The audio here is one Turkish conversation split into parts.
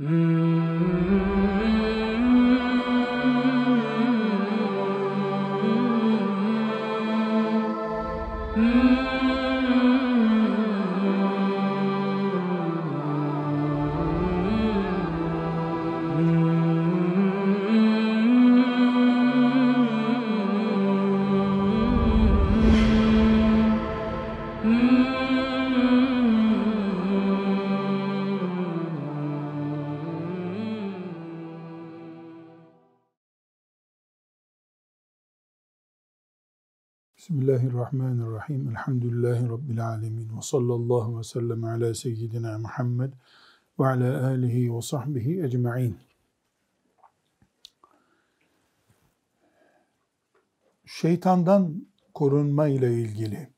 Mm-hmm. Bismillahirrahmanirrahim. Elhamdülillahi Rabbil alemin. Ve sallallahu ve sellem ala seyyidina Muhammed ve ala alihi ve sahbihi ecma'in. Şeytandan korunma ile ilgili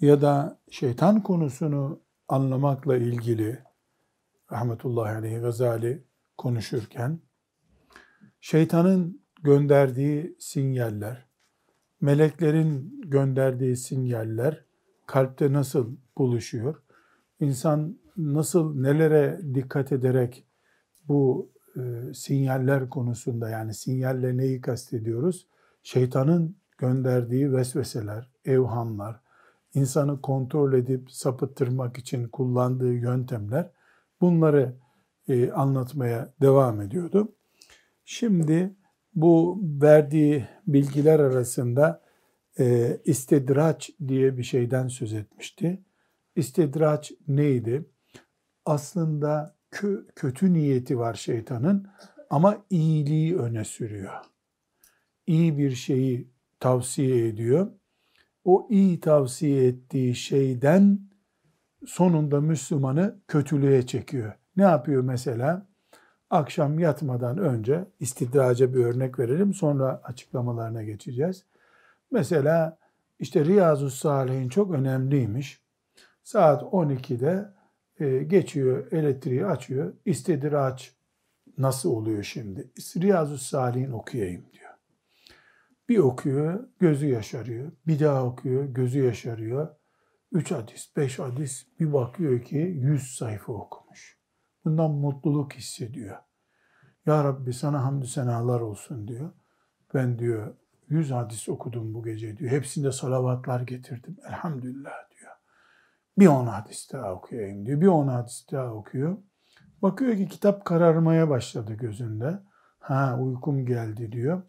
ya da şeytan konusunu anlamakla ilgili rahmetullahi aleyhi Gazali konuşurken şeytanın gönderdiği sinyaller, meleklerin gönderdiği sinyaller kalpte nasıl buluşuyor? İnsan nasıl nelere dikkat ederek bu e, sinyaller konusunda yani sinyalle neyi kastediyoruz? Şeytanın gönderdiği vesveseler, evhamlar, insanı kontrol edip sapıttırmak için kullandığı yöntemler bunları e, anlatmaya devam ediyordu. Şimdi bu verdiği bilgiler arasında e, istidraç diye bir şeyden söz etmişti. İstidraç neydi? Aslında kö, kötü niyeti var şeytanın ama iyiliği öne sürüyor. İyi bir şeyi tavsiye ediyor. O iyi tavsiye ettiği şeyden sonunda Müslümanı kötülüğe çekiyor. Ne yapıyor mesela? Akşam yatmadan önce istidraca bir örnek verelim sonra açıklamalarına geçeceğiz. Mesela işte Riyazu Salih'in çok önemliymiş. Saat 12'de e, geçiyor, elektriği açıyor. İstidraç nasıl oluyor şimdi? Riyazu Salih'in okuyayım diyor. Bir okuyor, gözü yaşarıyor. Bir daha okuyor, gözü yaşarıyor. Üç hadis, beş hadis bir bakıyor ki yüz sayfa okumuş. Bundan mutluluk hissediyor. Ya Rabbi sana hamdü senalar olsun diyor. Ben diyor yüz hadis okudum bu gece diyor. Hepsinde salavatlar getirdim. Elhamdülillah diyor. Bir on hadis daha okuyayım diyor. Bir on hadis daha okuyor. Bakıyor ki kitap kararmaya başladı gözünde. Ha uykum geldi diyor.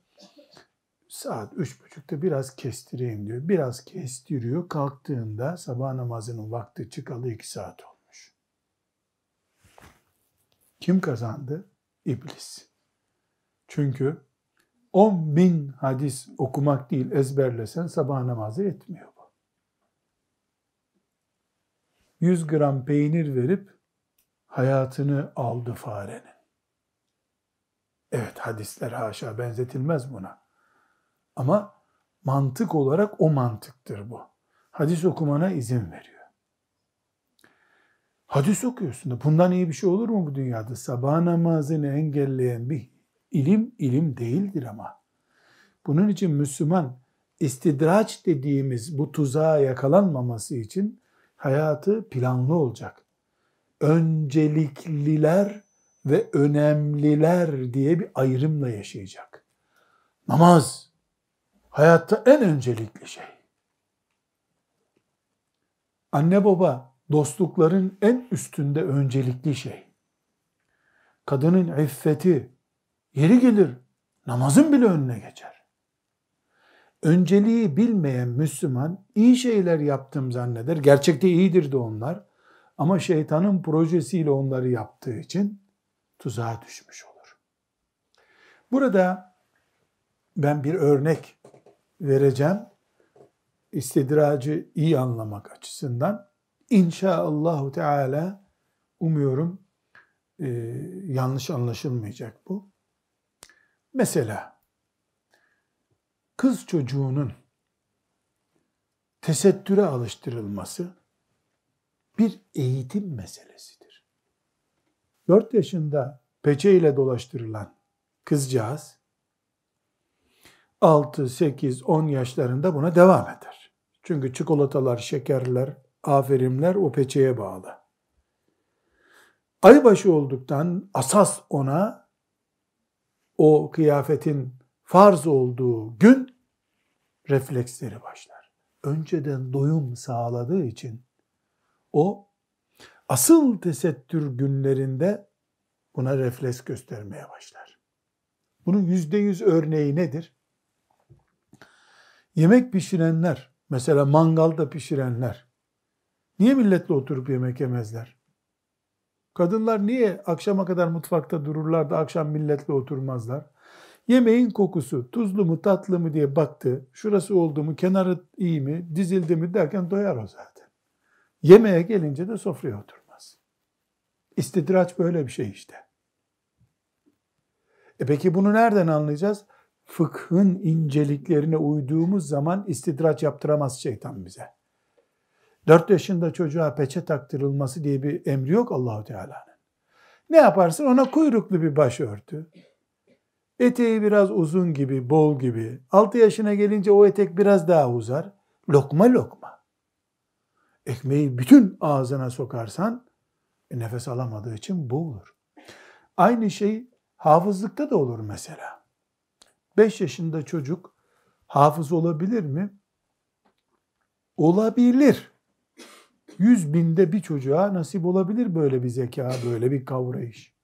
Saat üç buçukta biraz kestireyim diyor. Biraz kestiriyor. Kalktığında sabah namazının vakti çıkalı iki saat oldu. Kim kazandı? İblis. Çünkü 10 bin hadis okumak değil ezberlesen sabah namazı etmiyor bu. 100 gram peynir verip hayatını aldı farenin. Evet hadisler haşa benzetilmez buna. Ama mantık olarak o mantıktır bu. Hadis okumana izin veriyor. Hadis okuyorsun da bundan iyi bir şey olur mu bu dünyada? Sabah namazını engelleyen bir ilim ilim değildir ama. Bunun için Müslüman istidraç dediğimiz bu tuzağa yakalanmaması için hayatı planlı olacak. Öncelikliler ve önemliler diye bir ayrımla yaşayacak. Namaz hayatta en öncelikli şey. Anne baba dostlukların en üstünde öncelikli şey. Kadının iffeti yeri gelir namazın bile önüne geçer. Önceliği bilmeyen Müslüman iyi şeyler yaptım zanneder. Gerçekte iyidir de onlar. Ama şeytanın projesiyle onları yaptığı için tuzağa düşmüş olur. Burada ben bir örnek vereceğim. İstidracı iyi anlamak açısından. İnşaallahu Teala umuyorum e, yanlış anlaşılmayacak bu. Mesela kız çocuğunun tesettüre alıştırılması bir eğitim meselesidir. 4 yaşında peçeyle dolaştırılan kızcağız 6, 8, 10 yaşlarında buna devam eder. Çünkü çikolatalar, şekerler, aferinler o peçeye bağlı. aybaşı olduktan asas ona o kıyafetin farz olduğu gün refleksleri başlar. Önceden doyum sağladığı için o asıl tesettür günlerinde buna refleks göstermeye başlar. Bunun yüzde yüz örneği nedir? Yemek pişirenler, mesela mangalda pişirenler, niye milletle oturup yemek yemezler? Kadınlar niye akşama kadar mutfakta dururlar da akşam milletle oturmazlar? Yemeğin kokusu tuzlu mu tatlı mı diye baktı. Şurası oldu mu, kenarı iyi mi, dizildi mi derken doyar o zaten. Yemeğe gelince de sofraya oturmaz. İstidraç böyle bir şey işte. E peki bunu nereden anlayacağız? Fıkhın inceliklerine uyduğumuz zaman istidraç yaptıramaz şeytan bize. Dört yaşında çocuğa peçe taktırılması diye bir emri yok Allahu Teala'nın. Ne yaparsın? Ona kuyruklu bir başörtü. Eteği biraz uzun gibi, bol gibi. Altı yaşına gelince o etek biraz daha uzar. Lokma lokma. Ekmeği bütün ağzına sokarsan e, nefes alamadığı için boğulur. Aynı şey hafızlıkta da olur mesela. Beş yaşında çocuk hafız olabilir mi? Olabilir. Yüz binde bir çocuğa nasip olabilir böyle bir zeka, böyle bir kavrayış.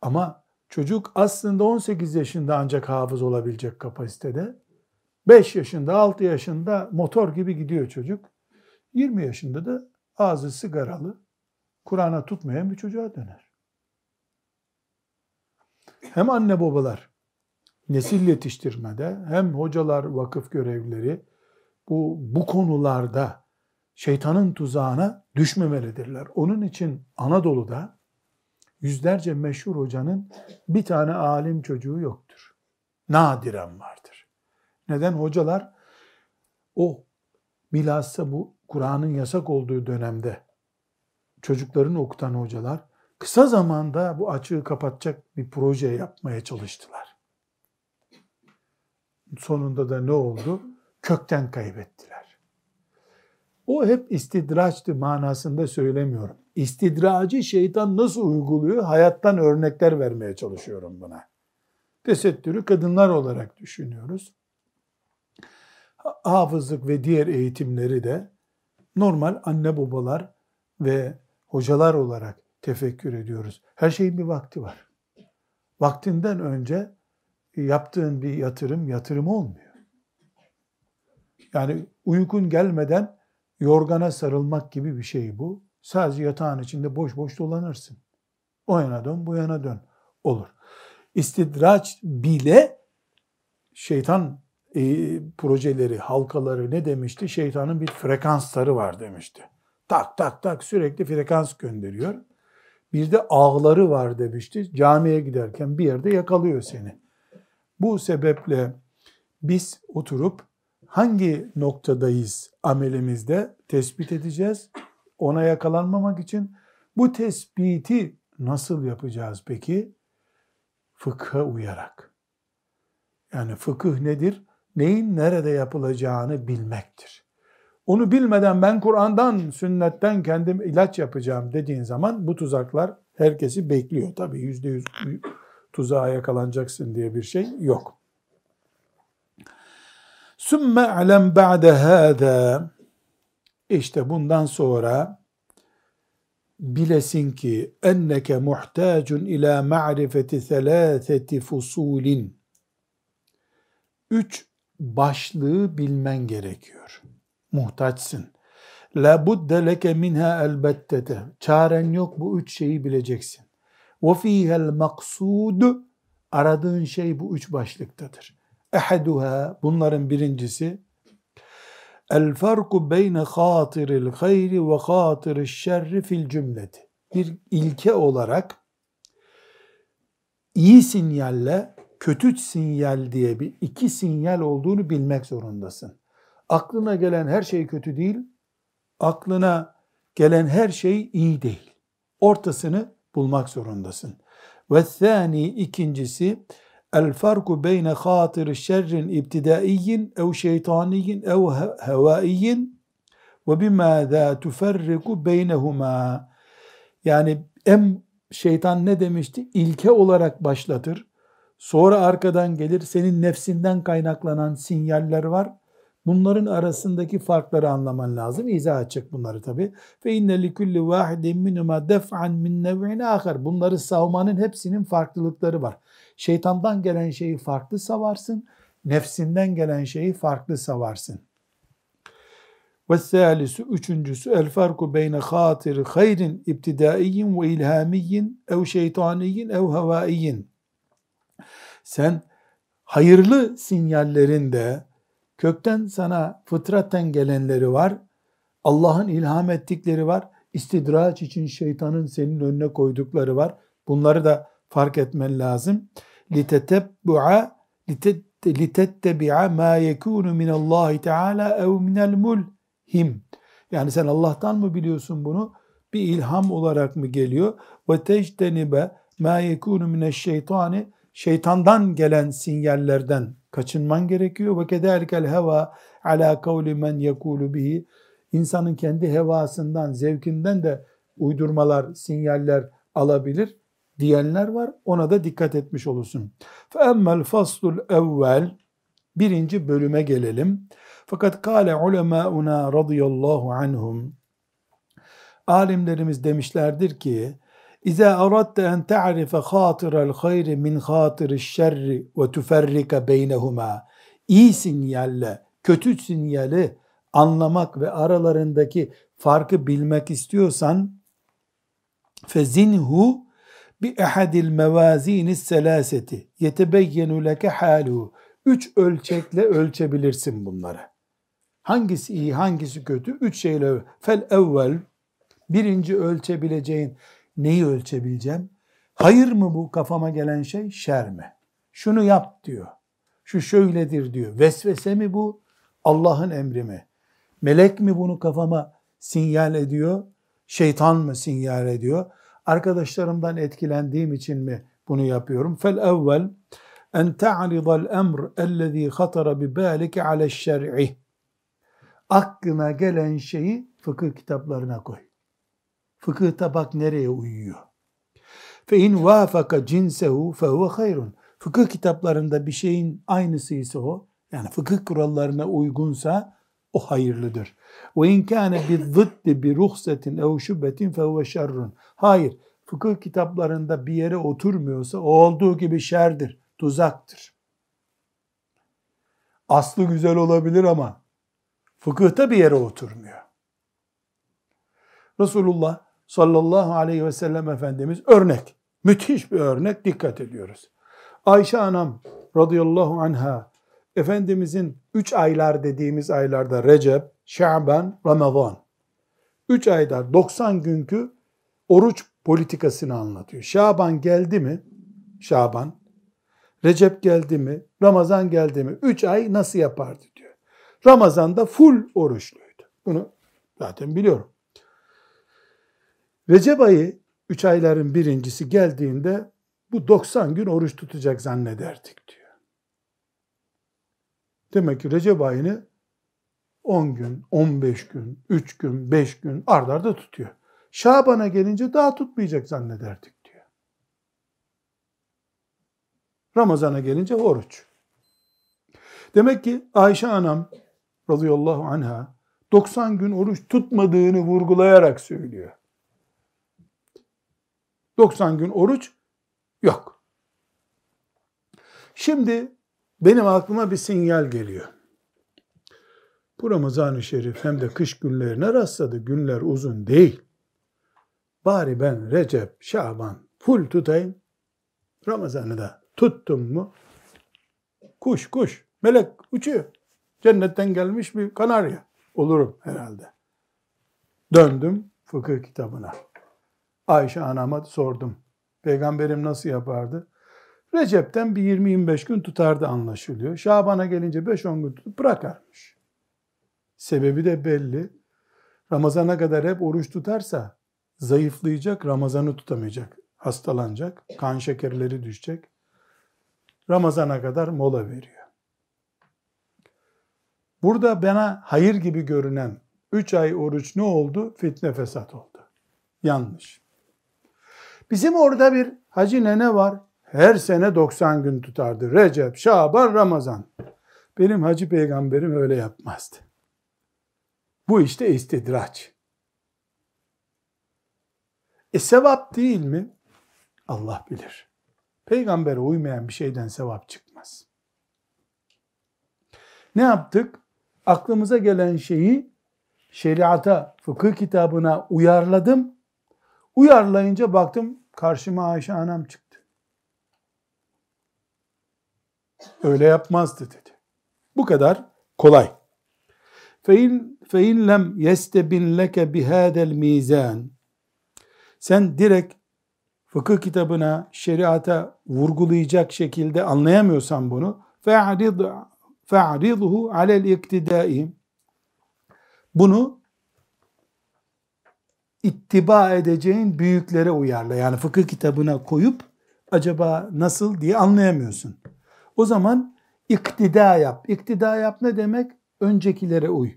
Ama çocuk aslında 18 yaşında ancak hafız olabilecek kapasitede. 5 yaşında, 6 yaşında motor gibi gidiyor çocuk. 20 yaşında da ağzı sigaralı, Kur'an'a tutmayan bir çocuğa döner. Hem anne babalar nesil yetiştirmede hem hocalar, vakıf görevlileri bu, bu konularda şeytanın tuzağına düşmemelidirler. Onun için Anadolu'da yüzlerce meşhur hocanın bir tane alim çocuğu yoktur. Nadiren vardır. Neden? Hocalar o bilhassa bu Kur'an'ın yasak olduğu dönemde çocukların okutan hocalar kısa zamanda bu açığı kapatacak bir proje yapmaya çalıştılar. Sonunda da ne oldu? Kökten kaybettiler. O hep istidraçtı manasında söylemiyorum. İstidracı şeytan nasıl uyguluyor? Hayattan örnekler vermeye çalışıyorum buna. Tesettürü kadınlar olarak düşünüyoruz. Hafızlık ve diğer eğitimleri de normal anne babalar ve hocalar olarak tefekkür ediyoruz. Her şeyin bir vakti var. Vaktinden önce yaptığın bir yatırım yatırım olmuyor. Yani uykun gelmeden yorgana sarılmak gibi bir şey bu. Sadece yatağın içinde boş boş dolanırsın. O yana dön, bu yana dön. Olur. İstidraç bile şeytan e, projeleri, halkaları ne demişti? Şeytanın bir frekansları var demişti. Tak tak tak sürekli frekans gönderiyor. Bir de ağları var demişti. Camiye giderken bir yerde yakalıyor seni. Bu sebeple biz oturup hangi noktadayız amelimizde tespit edeceğiz ona yakalanmamak için bu tespiti nasıl yapacağız peki? Fıkha uyarak. Yani fıkıh nedir? Neyin nerede yapılacağını bilmektir. Onu bilmeden ben Kur'an'dan, sünnetten kendim ilaç yapacağım dediğin zaman bu tuzaklar herkesi bekliyor. Tabii yüzde yüz tuzağa yakalanacaksın diye bir şey yok. Sümme alem ba'de hâdâ işte bundan sonra bilesin ki enneke muhtacun ila ma'rifeti thelâtheti fusulin üç başlığı bilmen gerekiyor. Muhtaçsın. La budde leke minha elbettete. Çaren yok bu üç şeyi bileceksin. Ve fihel maksud aradığın şey bu üç başlıktadır. Ehaduha bunların birincisi El farku beyne hatiril hayri ve hatiril şerri fil cümleti. Bir ilke olarak iyi sinyalle kötü sinyal diye bir iki sinyal olduğunu bilmek zorundasın. Aklına gelen her şey kötü değil, aklına gelen her şey iyi değil. Ortasını bulmak zorundasın. Ve ikincisi El farku beyne hatır şerrin ibtidaiyin ev şeytaniyin ev hevaiyin ve bimâzâ tuferriku beynehumâ Yani en şeytan ne demişti? İlke olarak başlatır. Sonra arkadan gelir senin nefsinden kaynaklanan sinyaller var. Bunların arasındaki farkları anlaman lazım. İzah edecek bunları tabi. Fe inne li kulli vahidin minuma def'an min nev'in ahar. Bunları savmanın hepsinin farklılıkları var. Şeytandan gelen şeyi farklı savarsın. Nefsinden gelen şeyi farklı savarsın. Ve salisu üçüncüsü el farku beyne hatiri hayrin ibtidaiyyin ve ilhamiyyin ev şeytaniyyin ev havaiyin. Sen hayırlı sinyallerinde kökten sana fıtraten gelenleri var. Allah'ın ilham ettikleri var. İstidraç için şeytanın senin önüne koydukları var. Bunları da fark etmen lazım. لِتَتَبُّعَ لِتَتَّبِعَ مَا يَكُونُ مِنَ اللّٰهِ تَعَالَى اَوْ مِنَ الْمُلْهِمِ Yani sen Allah'tan mı biliyorsun bunu? Bir ilham olarak mı geliyor? وَتَجْتَنِبَ مَا يَكُونُ مِنَ الشَّيْطَانِ Şeytandan gelen sinyallerden kaçınman gerekiyor. Ve kedalikel heva ala kavli men yekulu bihi. İnsanın kendi hevasından, zevkinden de uydurmalar, sinyaller alabilir diyenler var. Ona da dikkat etmiş olursun. Emmel faslul evvel birinci bölüme gelelim. Fakat kâle ulemâuna radıyallahu anhum alimlerimiz demişlerdir ki İza aradte en ta'rife hatiral hayri min hatiriş şerri ve tuferrika beynehuma. İyi sinyalle kötü sinyali anlamak ve aralarındaki farkı bilmek istiyorsan fezinhu bi ehadil mevazinis selaseti yetebeyyenu leke haluhu. Üç ölçekle ölçebilirsin bunları. Hangisi iyi, hangisi kötü? Üç şeyle. Fel evvel, birinci ölçebileceğin Neyi ölçebileceğim? Hayır mı bu kafama gelen şey, şer mi? Şunu yap diyor. Şu şöyledir diyor. Vesvese mi bu? Allah'ın emri mi? Melek mi bunu kafama sinyal ediyor? Şeytan mı sinyal ediyor? Arkadaşlarımdan etkilendiğim için mi bunu yapıyorum? Fel evvel en ta'ridal emr ellezî hatara bi bâlike ale'ş şer'i. Aklına gelen şeyi fıkıh kitaplarına koy. Fıkıhta bak nereye uyuyor. Fe in vafaka cinsehu fehuve hayrun. Fıkıh kitaplarında bir şeyin aynısı ise o, yani fıkıh kurallarına uygunsa o hayırlıdır. Ve in kâne bi zıddi bi ruhsetin ev şübbetin fehuve şerrun. Hayır, fıkıh kitaplarında bir yere oturmuyorsa o olduğu gibi şerdir, tuzaktır. Aslı güzel olabilir ama fıkıhta bir yere oturmuyor. Resulullah sallallahu aleyhi ve sellem Efendimiz örnek. Müthiş bir örnek dikkat ediyoruz. Ayşe anam radıyallahu anha Efendimizin üç aylar dediğimiz aylarda Recep, Şaban, Ramazan. Üç ayda 90 günkü oruç politikasını anlatıyor. Şaban geldi mi? Şaban. Recep geldi mi? Ramazan geldi mi? Üç ay nasıl yapardı diyor. Ramazan'da full oruçluydu. Bunu zaten biliyorum. Recep ayı 3 ayların birincisi geldiğinde bu 90 gün oruç tutacak zannederdik diyor. Demek ki Recep ayını 10 gün, 15 gün, 3 gün, 5 gün ardarda tutuyor. Şaban'a gelince daha tutmayacak zannederdik diyor. Ramazan'a gelince oruç. Demek ki Ayşe anam radıyallahu anha 90 gün oruç tutmadığını vurgulayarak söylüyor. 90 gün oruç yok. Şimdi benim aklıma bir sinyal geliyor. Bu Ramazan-ı Şerif hem de kış günlerine rastladı. Günler uzun değil. Bari ben Recep, Şaban full tutayım. Ramazan'ı da tuttum mu kuş kuş melek uçuyor. Cennetten gelmiş bir kanarya olurum herhalde. Döndüm fıkıh kitabına. Ayşe anama sordum. Peygamberim nasıl yapardı? Recep'ten bir 20-25 gün tutardı anlaşılıyor. Şaban'a gelince 5-10 gün tutup bırakarmış. Sebebi de belli. Ramazana kadar hep oruç tutarsa zayıflayacak, Ramazan'ı tutamayacak. Hastalanacak, kan şekerleri düşecek. Ramazana kadar mola veriyor. Burada bana hayır gibi görünen 3 ay oruç ne oldu? Fitne fesat oldu. Yanlış. Bizim orada bir hacı nene var. Her sene 90 gün tutardı. Recep, Şaban, Ramazan. Benim hacı peygamberim öyle yapmazdı. Bu işte istidraç. E sevap değil mi? Allah bilir. Peygambere uymayan bir şeyden sevap çıkmaz. Ne yaptık? Aklımıza gelen şeyi şeriata, fıkıh kitabına uyarladım. Uyarlayınca baktım karşıma Ayşe anam çıktı. Öyle yapmazdı dedi. Bu kadar kolay. Fein fein lem yestebin leke bihadel mizan. Sen direkt fıkıh kitabına, şeriata vurgulayacak şekilde anlayamıyorsan bunu fe'rid fe'ridhu alel iktidai. Bunu ittiba edeceğin büyüklere uyarla. Yani fıkıh kitabına koyup acaba nasıl diye anlayamıyorsun. O zaman iktida yap. İktida yap ne demek? Öncekilere uy.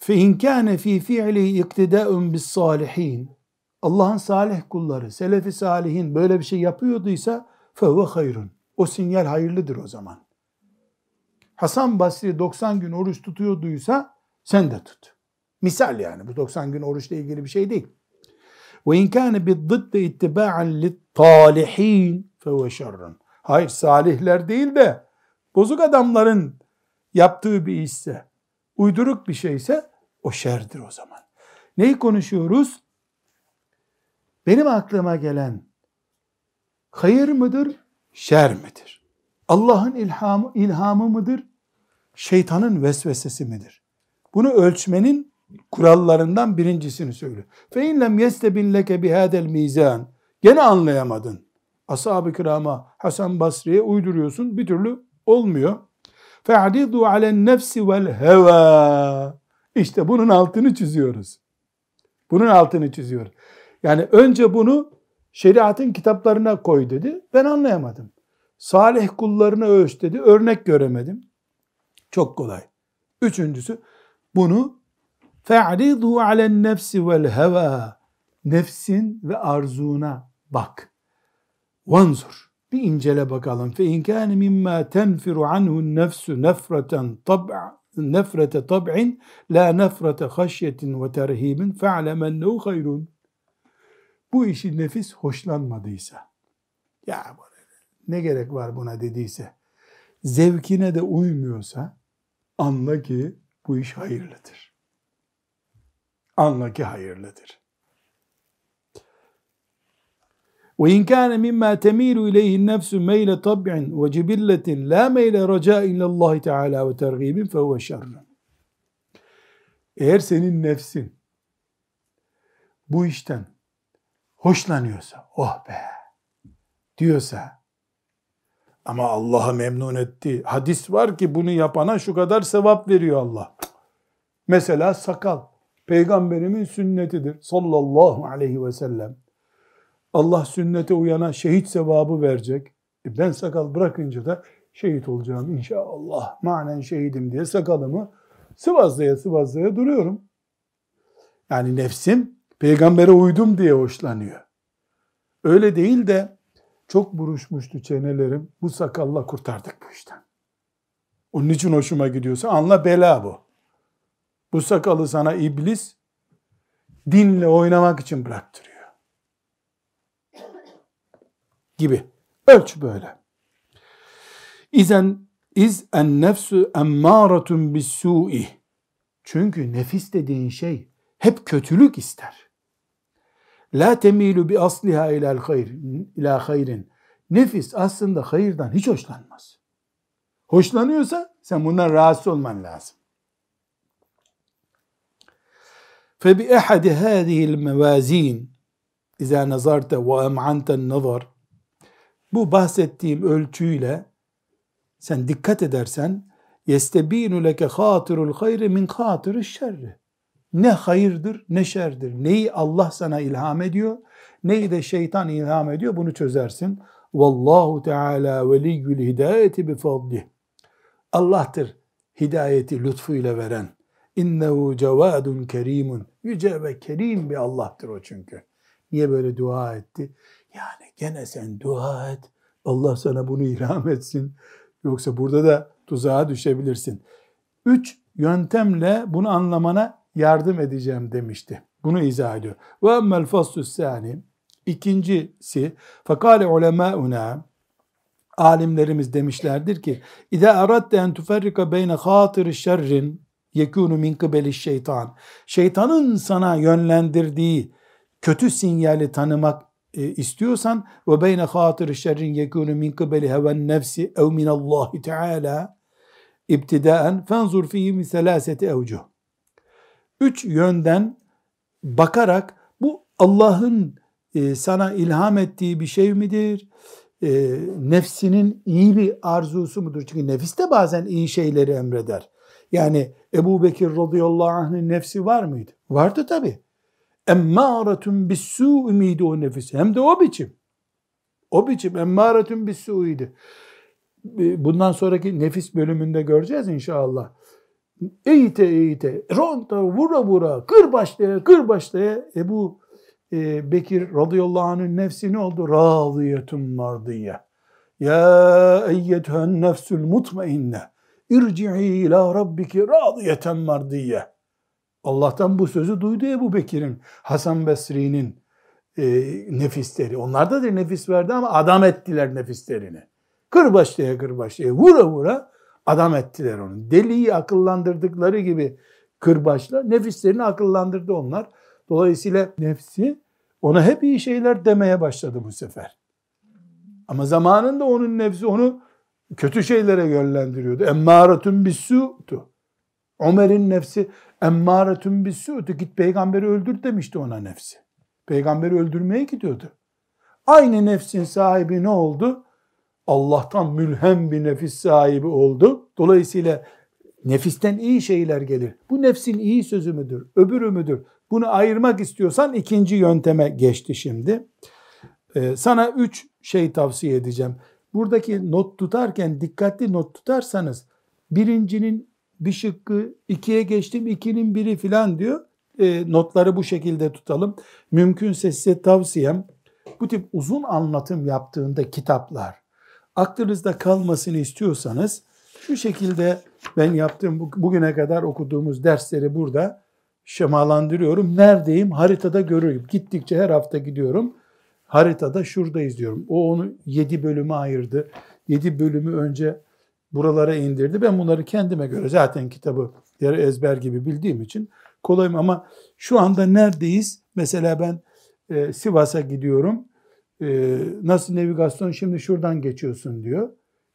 فَاِنْ كَانَ ف۪ي فِعْلِهِ اِقْتِدَاءٌ بِالصَّالِح۪ينَ Allah'ın salih kulları, selefi salihin böyle bir şey yapıyorduysa فَهُوَ hayrun. O sinyal hayırlıdır o zaman. Hasan Basri 90 gün oruç tutuyorduysa sen de tut. Misal yani bu 90 gün oruçla ilgili bir şey değil. Ve in kana bid-dıdd ittiba'an fehuve şerrun. Hayır salihler değil de bozuk adamların yaptığı bir işse, uyduruk bir şeyse o şerdir o zaman. Neyi konuşuyoruz? Benim aklıma gelen hayır mıdır, şer midir? Allah'ın ilhamı, ilhamı mıdır? Şeytanın vesvesesi midir? Bunu ölçmenin kurallarından birincisini söylüyor. Fe in lem yestebin leke bihadel. Gene anlayamadın. Ashab-ı kirama Hasan Basri'ye uyduruyorsun. Bir türlü olmuyor. Alen nefsi vel heva. İşte bunun altını çiziyoruz. Bunun altını çiziyoruz. Yani önce bunu şeriatın kitaplarına koy dedi. Ben anlayamadım. Salih kullarını ölç dedi. Örnek göremedim. Çok kolay. Üçüncüsü bunu alen nefsi vel heva nefsin ve arzuna bak. Vanzur. Bir incele bakalım. Fe in kâne mimma tenfiru anhu nefsu nefreten tab'a nefrete tab'in la nefrete haşyetin ve terhibin fe'lem ennehu hayrun. Bu işi nefis hoşlanmadıysa ya ne gerek var buna dediyse zevkine de uymuyorsa anla ki bu iş hayırlıdır. Anla ki hayırlıdır. وإن كان مما تميل إليه النفس ميل طبع وجبلة لا ميل رجاء إلى الله تعالى وترغيب فهو شر. Eğer senin nefsin bu işten hoşlanıyorsa, oh be diyorsa ama Allah'ı memnun etti. Hadis var ki bunu yapana şu kadar sevap veriyor Allah. Mesela sakal. Peygamberimin sünnetidir sallallahu aleyhi ve sellem. Allah sünnete uyana şehit sevabı verecek. E ben sakal bırakınca da şehit olacağım inşallah. Manen şehidim diye sakalımı sıvazlaya sıvazlaya duruyorum. Yani nefsim peygambere uydum diye hoşlanıyor. Öyle değil de çok buruşmuştu çenelerim. Bu sakalla kurtardık bu işten. Onun için hoşuma gidiyorsa anla bela bu. Bu sakalı sana iblis dinle oynamak için bıraktırıyor gibi. Ölç böyle. İzen iz en nefsü emmâratun bis su'i. Çünkü nefis dediğin şey hep kötülük ister. La temilu bi asliha ilal hayr, ila hayrin. Nefis aslında hayırdan hiç hoşlanmaz. Hoşlanıyorsa sen bundan rahatsız olman lazım. Fe bi ahadi hadihi'l mevazin iza nazarta ve am'anta nazar bu bahsettiğim ölçüyle sen dikkat edersen yestebinu leke hatirul hayri min hatiri şerri ne hayırdır ne şerdir. Neyi Allah sana ilham ediyor, neyi de şeytan ilham ediyor bunu çözersin. Vallahu Teala veliyyül hidayeti bi fadlih. Allah'tır hidayeti lütfuyla veren. İnnehu cevadun kerimun. Yüce ve kerim bir Allah'tır o çünkü. Niye böyle dua etti? Yani gene sen dua et. Allah sana bunu ilham etsin. Yoksa burada da tuzağa düşebilirsin. Üç yöntemle bunu anlamana yardım edeceğim demişti. Bunu izah ediyor. Ve emmel faslu sani İkincisi fakale ulemâuna alimlerimiz demişlerdir ki İza aradte en tuferrika beyne hatır şerrin yekûnu min kıbeli şeytan. Şeytanın sana yönlendirdiği kötü sinyali tanımak e, istiyorsan ve beyne hatır şerrin yekûnu min kıbeli heven nefsi ev minallahi teala ibtidaen fenzur fihi min selaseti evcuh. Üç yönden bakarak bu Allah'ın e, sana ilham ettiği bir şey midir? E, nefsinin iyi bir arzusu mudur? Çünkü nefis de bazen iyi şeyleri emreder. Yani Ebu Bekir radıyallahu anh'ın nefsi var mıydı? Vardı tabi. Emmâretun bissû miydi o nefis? Hem de o biçim. O biçim emmâretun bissû'ydi. E, bundan sonraki nefis bölümünde göreceğiz inşallah. Eğite eğite, ronta, vura vura, kır başlaya, kır başlaya Ebu e, Bekir radıyallahu anh'ın nefsi ne oldu? Radiyetun mardiye. Ya eyyetühen nefsül mutmainne. İrci'i ila rabbiki radiyeten mardiye. Allah'tan bu sözü duydu Ebu Bekir'in, Hasan Besri'nin e, nefisleri. Onlar da nefis verdi ama adam ettiler nefislerini. Kırbaçlıya kırbaçlıya, vura vura adam ettiler onu. Deliyi akıllandırdıkları gibi kırbaçla nefislerini akıllandırdı onlar. Dolayısıyla nefsi ona hep iyi şeyler demeye başladı bu sefer. Ama zamanında onun nefsi onu kötü şeylere yönlendiriyordu. Emmâretun bissu'tu. Ömer'in nefsi emmâretun bissu'tu. Git peygamberi öldür demişti ona nefsi. Peygamberi öldürmeye gidiyordu. Aynı nefsin sahibi ne oldu? Allah'tan mülhem bir nefis sahibi oldu. Dolayısıyla nefisten iyi şeyler gelir. Bu nefsin iyi sözü müdür, öbürü müdür? Bunu ayırmak istiyorsan ikinci yönteme geçti şimdi. Ee, sana üç şey tavsiye edeceğim. Buradaki not tutarken dikkatli not tutarsanız birincinin bir şıkkı ikiye geçtim ikinin biri filan diyor. E, notları bu şekilde tutalım. Mümkünse size tavsiyem bu tip uzun anlatım yaptığında kitaplar aklınızda kalmasını istiyorsanız şu şekilde ben yaptığım bugüne kadar okuduğumuz dersleri burada şemalandırıyorum. Neredeyim? Haritada görüyorum. Gittikçe her hafta gidiyorum. Haritada şuradayız diyorum. O onu yedi bölüme ayırdı. Yedi bölümü önce buralara indirdi. Ben bunları kendime göre zaten kitabı yarı ezber gibi bildiğim için kolayım ama şu anda neredeyiz? Mesela ben e, Sivas'a gidiyorum. E, nasıl navigasyon şimdi şuradan geçiyorsun diyor.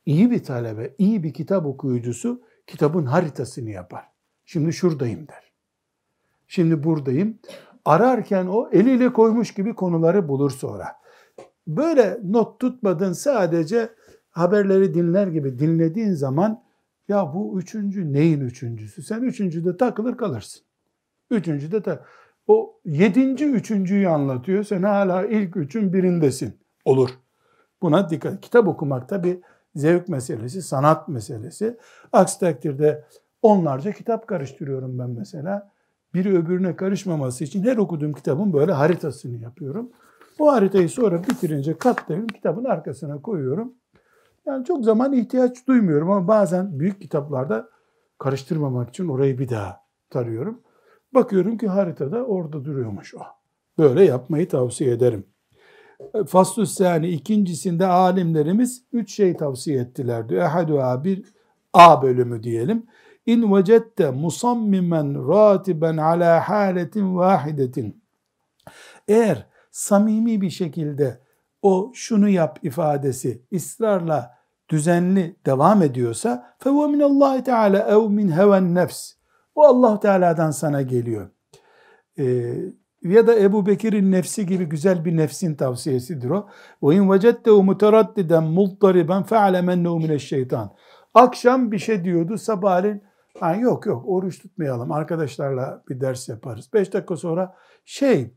İyi bir talebe, iyi bir kitap okuyucusu kitabın haritasını yapar. Şimdi şuradayım der. Şimdi buradayım. Ararken o eliyle koymuş gibi konuları bulur sonra. Böyle not tutmadın sadece haberleri dinler gibi dinlediğin zaman ya bu üçüncü neyin üçüncüsü? Sen üçüncüde takılır kalırsın. Üçüncüde tak. O yedinci üçüncüyü anlatıyor. Sen hala ilk üçün birindesin. Olur. Buna dikkat. Kitap okumak tabi zevk meselesi, sanat meselesi. Aksi takdirde onlarca kitap karıştırıyorum ben mesela biri öbürüne karışmaması için her okuduğum kitabın böyle haritasını yapıyorum. O haritayı sonra bitirince katlıyorum, kitabın arkasına koyuyorum. Yani çok zaman ihtiyaç duymuyorum ama bazen büyük kitaplarda karıştırmamak için orayı bir daha tarıyorum. Bakıyorum ki haritada orada duruyormuş o. Böyle yapmayı tavsiye ederim. Faslı Sani ikincisinde alimlerimiz üç şey tavsiye ettiler diyor. Ehadua bir A bölümü diyelim. İn vecette musammimen ratiben ala haletin vahidetin. Eğer samimi bir şekilde o şunu yap ifadesi ısrarla düzenli devam ediyorsa fehuve minallahi teala ev min heven nefs. O Allah Teala'dan sana geliyor. Ee, ya da Ebu Bekir'in nefsi gibi güzel bir nefsin tavsiyesidir o. Ve in vecettehu muteraddiden multariben fe'alemennehu mineşşeytan. Akşam bir şey diyordu, sabahleyin Ha, yok yok oruç tutmayalım arkadaşlarla bir ders yaparız. Beş dakika sonra şey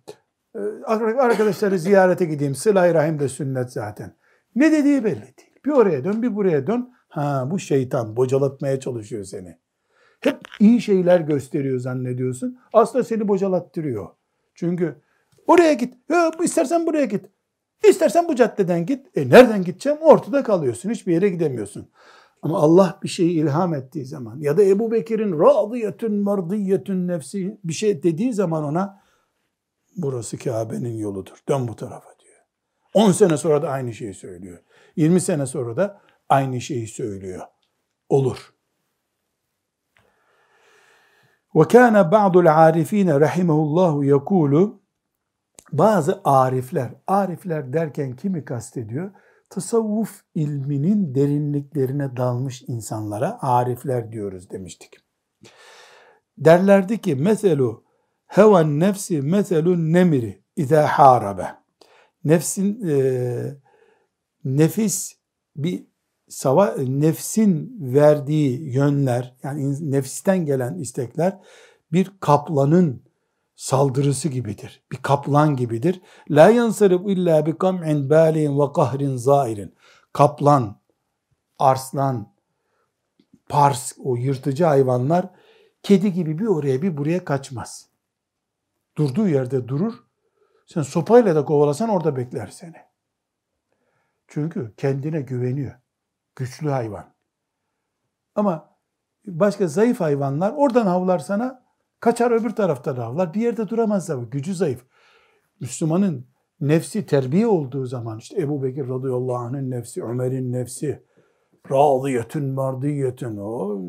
arkadaşları ziyarete gideyim sıla rahim de sünnet zaten. Ne dediği belli değil. Bir oraya dön bir buraya dön. Ha bu şeytan bocalatmaya çalışıyor seni. Hep iyi şeyler gösteriyor zannediyorsun. Aslında seni bocalattırıyor. Çünkü Oraya git. Ya, istersen buraya git. İstersen bu caddeden git. E nereden gideceğim? Ortada kalıyorsun. Hiçbir yere gidemiyorsun. Ama Allah bir şeyi ilham ettiği zaman ya da Ebu Bekir'in radiyetün mardiyetün nefsi bir şey dediği zaman ona burası Kabe'nin yoludur. Dön bu tarafa diyor. 10 sene sonra da aynı şeyi söylüyor. 20 sene sonra da aynı şeyi söylüyor. Olur. وَكَانَ بَعْضُ الْعَارِف۪ينَ رَحِمَهُ اللّٰهُ يَقُولُ Bazı arifler, arifler derken kimi kastediyor? Tasavvuf ilminin derinliklerine dalmış insanlara arifler diyoruz demiştik. Derlerdi ki meselu hevan nefsi meselun nemiri izâ harabe. Nefsin e, nefis bir sava nefsin verdiği yönler yani nefisten gelen istekler bir kaplanın saldırısı gibidir. Bir kaplan gibidir. La yansarif illa bi kam'in balin ve kahrin zairin. Kaplan, arslan, pars o yırtıcı hayvanlar kedi gibi bir oraya bir buraya kaçmaz. Durduğu yerde durur. Sen sopayla da kovalasan orada bekler seni. Çünkü kendine güveniyor. Güçlü hayvan. Ama başka zayıf hayvanlar oradan havlar sana kaçar öbür taraftan havlar. Bir yerde duramaz da gücü zayıf. Müslümanın nefsi terbiye olduğu zaman işte Ebu Bekir radıyallahu anh'ın nefsi, Ömer'in nefsi radiyetün mardiyetün o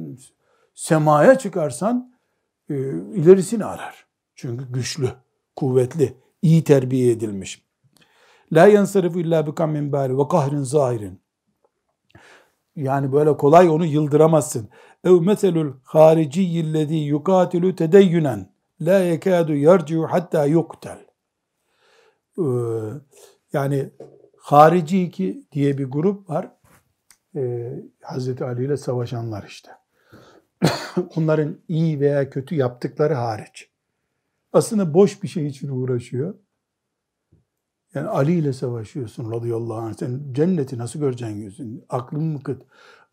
semaya çıkarsan e, ilerisini arar. Çünkü güçlü, kuvvetli, iyi terbiye edilmiş. La yansarifu illa bi kammin bari ve kahrin zahirin. Yani böyle kolay onu yıldıramazsın. Ev meselul hariciyyillezî yukatilu tedeyyünen la yekâdu yerciu hatta yuktel. Ee, yani harici ki diye bir grup var. Ee, Hazreti Ali ile savaşanlar işte. Onların iyi veya kötü yaptıkları hariç. Aslında boş bir şey için uğraşıyor. Yani Ali ile savaşıyorsun radıyallahu anh. Sen cenneti nasıl göreceksin yüzün? Aklın mı kıt?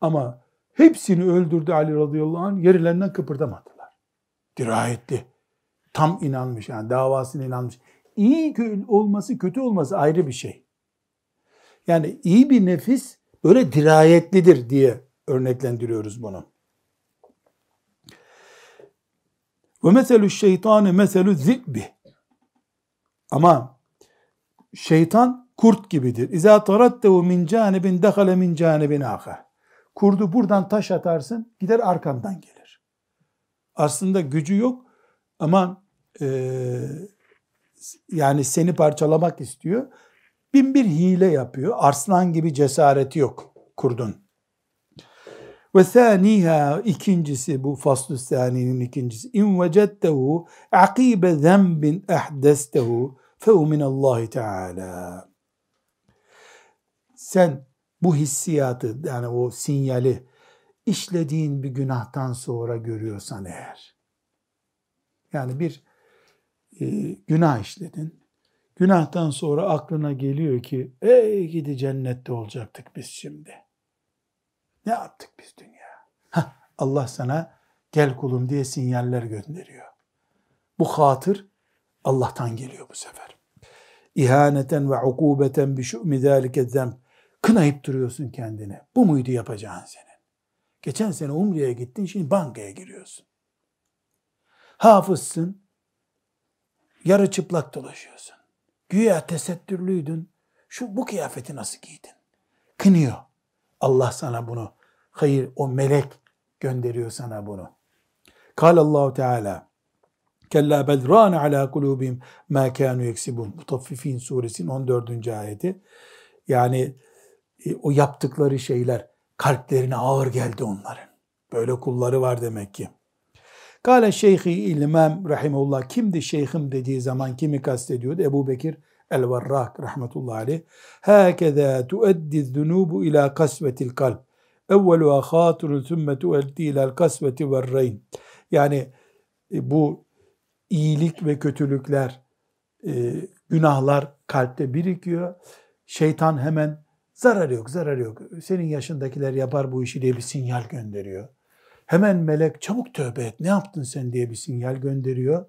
Ama hepsini öldürdü Ali radıyallahu anh. Yerlerinden kıpırdamadılar. Dirayetli. Tam inanmış yani davasına inanmış. İyi olması kötü olması ayrı bir şey. Yani iyi bir nefis böyle dirayetlidir diye örneklendiriyoruz bunu. Ve meselü şeytanı meselü zibbi. Ama şeytan kurt gibidir. İza taraddehu min canibin dehale min canibin ahar. Kurdu buradan taş atarsın, gider arkandan gelir. Aslında gücü yok ama e, yani seni parçalamak istiyor. Bin bir hile yapıyor. Arslan gibi cesareti yok kurdun. Ve thaniha ikincisi bu faslu saninin ikincisi. İn vecettehu akibe zembin ehdestehu fehu minallahi teala. Sen bu hissiyatı yani o sinyali işlediğin bir günahtan sonra görüyorsan eğer yani bir e, günah işledin. Günahtan sonra aklına geliyor ki ey gidi cennette olacaktık biz şimdi. Ne yaptık biz dünya? Heh, Allah sana gel kulum diye sinyaller gönderiyor. Bu hatır Allah'tan geliyor bu sefer. İhaneten ve ukubeten bi şu'mi zâlike zemb. Kınayıp duruyorsun kendini. Bu muydu yapacağın senin? Geçen sene Umre'ye gittin, şimdi bankaya giriyorsun. Hafızsın, yarı çıplak dolaşıyorsun. Güya tesettürlüydün, şu bu kıyafeti nasıl giydin? Kınıyor. Allah sana bunu, hayır o melek gönderiyor sana bunu. Allahu Teala Kella bel râne alâ kulûbihim mâ kânû yeksibûn. Mutaffifin suresinin 14. ayeti. Yani e, o yaptıkları şeyler kalplerine ağır geldi onların. Böyle kulları var demek ki. Kale şeyhi İlmam rahimullah kimdi şeyhim dediği zaman kimi kastediyordu? Ebu Bekir el-Varrak rahmetullahi aleyh. Hâkeza tueddi zunubu ila kasvetil kalp. Evvelu hatirun sümme tueddi ila kasveti ve reyn. Yani e, bu iyilik ve kötülükler, e, günahlar kalpte birikiyor. Şeytan hemen zararı yok, zararı yok. Senin yaşındakiler yapar bu işi diye bir sinyal gönderiyor. Hemen melek çabuk tövbe et ne yaptın sen diye bir sinyal gönderiyor.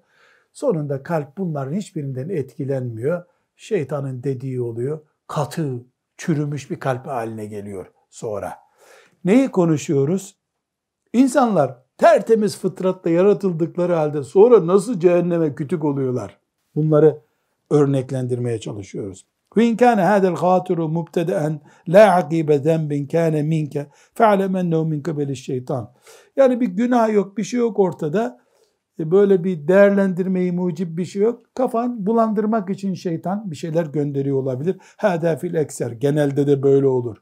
Sonunda kalp bunların hiçbirinden etkilenmiyor Şeytanın dediği oluyor. Katı, çürümüş bir kalp haline geliyor sonra. Neyi konuşuyoruz? İnsanlar tertemiz fıtratla yaratıldıkları halde sonra nasıl cehenneme kütük oluyorlar? Bunları örneklendirmeye çalışıyoruz. وإن كان هذا الخاطر مبتدأ لا عقيب ذنب كان منك فاعلم أنه من قبل الشيطان. Yani bir günah yok, bir şey yok ortada. E, böyle bir değerlendirmeyi mucib bir şey yok. Kafan bulandırmak için şeytan bir şeyler gönderiyor olabilir. Hâdâ fil ekser. Genelde de böyle olur.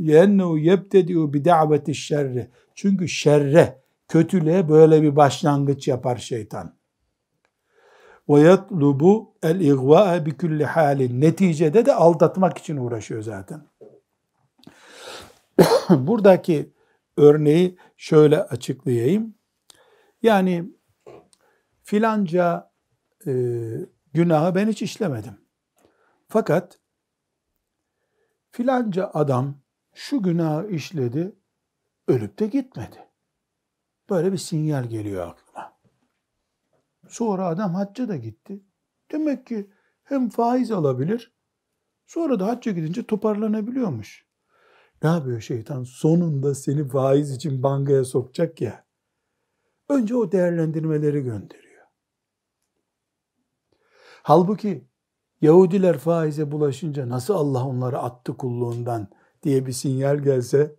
يَنَّهُ يَبْتَدِعُ بِدَعْوَةِ الشَّرِّ Çünkü şerre, kötülüğe böyle bir başlangıç yapar şeytan. وَيَطْلُبُ الْاِغْوَاءَ بِكُلِّ halin. Neticede de aldatmak için uğraşıyor zaten. Buradaki örneği şöyle açıklayayım. Yani filanca e, günahı ben hiç işlemedim. Fakat filanca adam şu günahı işledi, ölüp de gitmedi. Böyle bir sinyal geliyor aklıma. Sonra adam hacca da gitti. Demek ki hem faiz alabilir, sonra da hacca gidince toparlanabiliyormuş. Ne yapıyor şeytan? Sonunda seni faiz için bankaya sokacak ya. Önce o değerlendirmeleri gönderiyor. Halbuki Yahudiler faize bulaşınca nasıl Allah onları attı kulluğundan diye bir sinyal gelse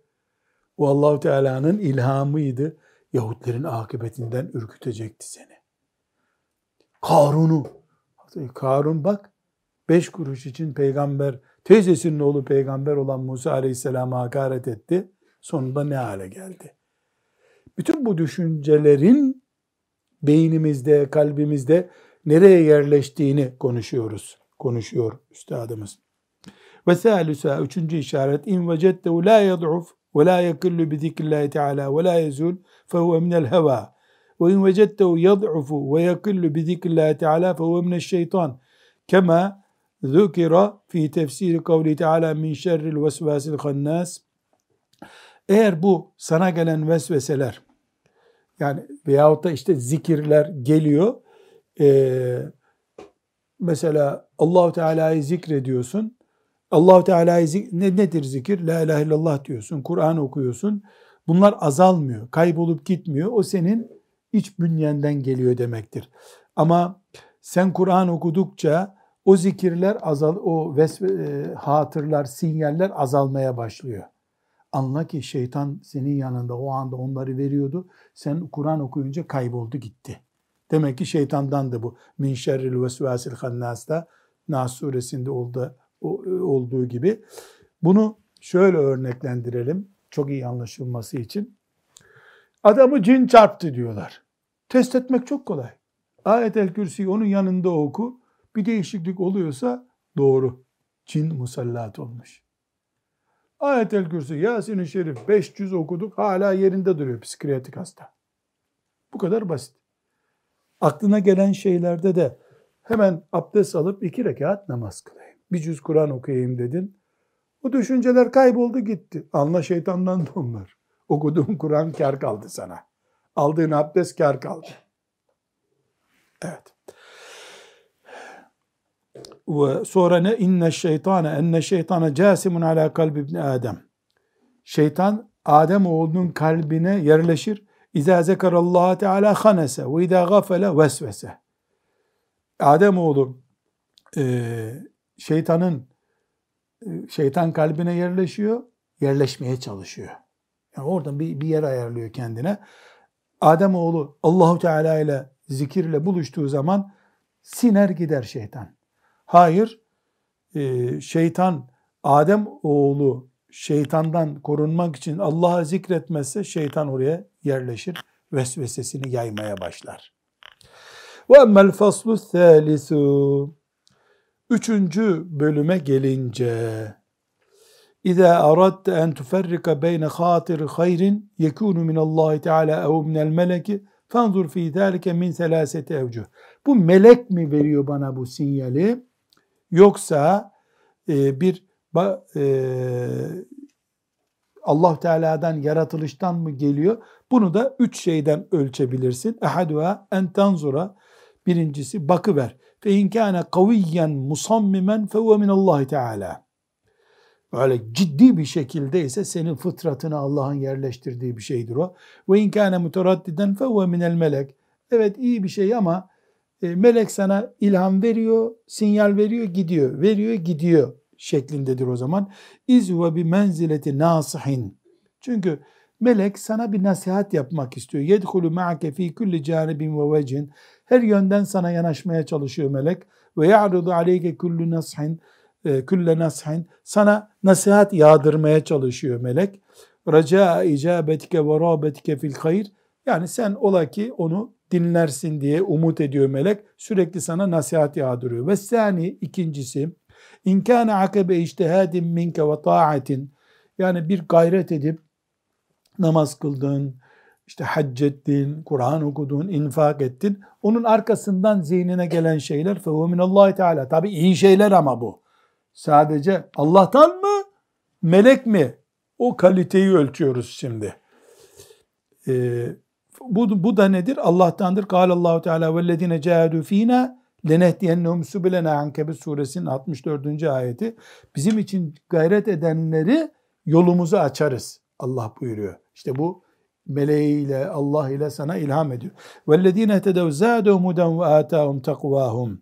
o Allahu Teala'nın ilhamıydı. Yahudilerin akıbetinden ürkütecekti seni. Karun'u Karun bak beş kuruş için peygamber teyzesinin oğlu peygamber olan Musa Aleyhisselam'a hakaret etti. Sonunda ne hale geldi? Bütün bu düşüncelerin beynimizde, kalbimizde nereye yerleştiğini konuşuyoruz. Konuşuyor üstadımız. Ve thâlüsâ, üçüncü işaret, in vecedtehu la yad'uf ve la yekillu bi zikrillahi teâlâ ve la yezul fehuve minel hevâ. Ve in vecedtehu yad'ufu ve yekillu bi zikrillahi teâlâ fehuve minel şeytan. Kema zükira fi tefsiri kavli teâlâ min şerril vesvâsil hannâs. Eğer bu sana gelen vesveseler, yani veyahut da işte zikirler geliyor, e, mesela Allahu Teala'yı zikrediyorsun. Allahu Teala'yı zik ne nedir zikir? La ilahe illallah diyorsun. Kur'an okuyorsun. Bunlar azalmıyor, kaybolup gitmiyor. O senin iç bünyenden geliyor demektir. Ama sen Kur'an okudukça o zikirler azal, o vesve, e, hatırlar, sinyaller azalmaya başlıyor. Anla ki şeytan senin yanında o anda onları veriyordu. Sen Kur'an okuyunca kayboldu gitti. Demek ki şeytandan da bu. Min şerril vesvasil hannas'ta Nas suresinde oldu, olduğu gibi. Bunu şöyle örneklendirelim. Çok iyi anlaşılması için. Adamı cin çarptı diyorlar. Test etmek çok kolay. Ayet-el Kürsi onun yanında oku. Bir değişiklik oluyorsa doğru. Cin musallat olmuş. Ayet-el Kürsi, Yasin-i Şerif 500 okuduk hala yerinde duruyor psikiyatrik hasta. Bu kadar basit. Aklına gelen şeylerde de hemen abdest alıp iki rekat namaz kılayım. Bir cüz Kur'an okuyayım dedin. O düşünceler kayboldu gitti. Anla şeytandan da onlar. Okuduğun Kur'an kar kaldı sana. Aldığın abdest kar kaldı. Evet. Ve sonra ne? İnne şeytane enne şeytane casimun ala kalbi ibn Adem. Şeytan Adem oğlunun kalbine yerleşir. İzâ zekarallâhu teâlâ hanese ve izâ gafele vesvese. Adem oğlu e, şeytanın e, şeytan kalbine yerleşiyor, yerleşmeye çalışıyor. Yani oradan bir, bir yer ayarlıyor kendine. Adem oğlu Allahu Teala ile zikirle buluştuğu zaman siner gider şeytan. Hayır, e, şeytan Adem oğlu şeytandan korunmak için Allah'a zikretmezse şeytan oraya yerleşir, vesvesesini yaymaya başlar. Ve emmel faslu Üçüncü bölüme gelince İza aradte en tuferrika beyne hatir hayrin yekunu min Allah Teala ev min el meleki fanzur fi zalike min selaseti evcuh. Bu melek mi veriyor bana bu sinyali? Yoksa e, bir e, Allah Teala'dan yaratılıştan mı geliyor? Bunu da üç şeyden ölçebilirsin. Ehaduha en tanzura Birincisi bakıver. Fe in kana kaviyyen musammimen fe huve minallahi teala. Böyle ciddi bir şekilde ise senin fıtratına Allah'ın yerleştirdiği bir şeydir o. Ve in kana mutaraddiden fe huve minel melek. Evet iyi bir şey ama e, melek sana ilham veriyor, sinyal veriyor, gidiyor. Veriyor, gidiyor şeklindedir o zaman. İz ve bir menzileti nasihin. Çünkü melek sana bir nasihat yapmak istiyor. Ma'ake fi kulli canibin ve vecin. Her yönden sana yanaşmaya çalışıyor melek. Ve aleyke kullu nashin e, külle nashin sana nasihat yağdırmaya çalışıyor melek. Raca icabetike ve rabetike fil hayr. Yani sen ola ki onu dinlersin diye umut ediyor melek. Sürekli sana nasihat yağdırıyor. Ve sani ikincisi İnkâne akabe iştihâdin minke ve ta'atin yani bir gayret edip namaz kıldın, işte hac ettin, Kur'an okudun, infak ettin. Onun arkasından zihnine gelen şeyler فَهُوَ مِنَ اللّٰهِ Teala. Tabi iyi şeyler ama bu. Sadece Allah'tan mı, melek mi? O kaliteyi ölçüyoruz şimdi. Ee, bu, bu da nedir? Allah'tandır. Kâle Allahu Teala vellezine cahadu fînâ lenehdiyennehum subulena Ankebut suresinin 64. ayeti. Bizim için gayret edenleri yolumuzu açarız. Allah buyuruyor. İşte bu meleğiyle Allah ile sana ilham ediyor. وَالَّذ۪ينَ اهْتَدَوْ زَادَهُمْ هُدًا وَآتَاهُمْ تَقْوَاهُمْ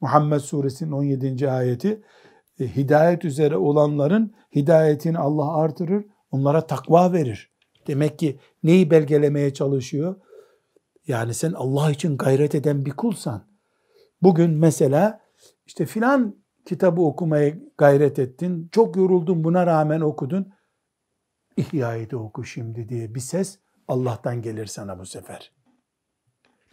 Muhammed suresinin 17. ayeti e, hidayet üzere olanların hidayetini Allah artırır, onlara takva verir. Demek ki neyi belgelemeye çalışıyor? Yani sen Allah için gayret eden bir kulsan. Bugün mesela işte filan kitabı okumaya gayret ettin, çok yoruldun buna rağmen okudun. İhya'yı da oku şimdi diye bir ses Allah'tan gelir sana bu sefer.